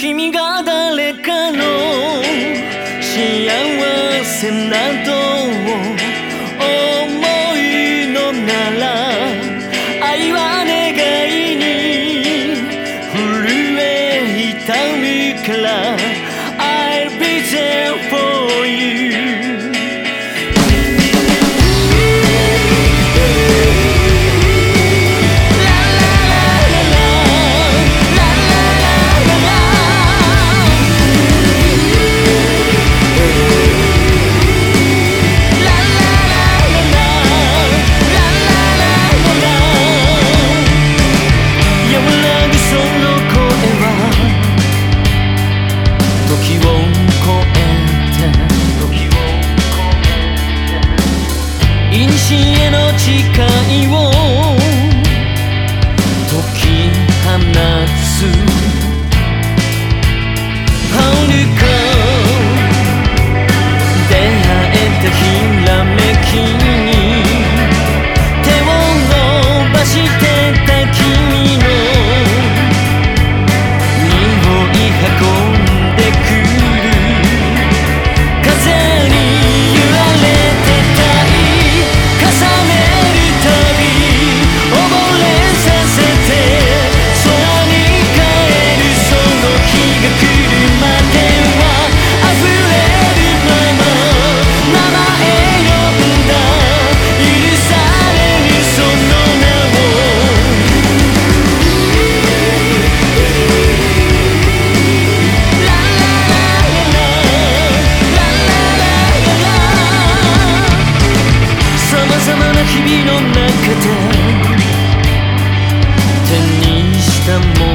君が誰かの幸せなどを思いのなら愛は願いに震え痛みから I'll be there for you 視界を the.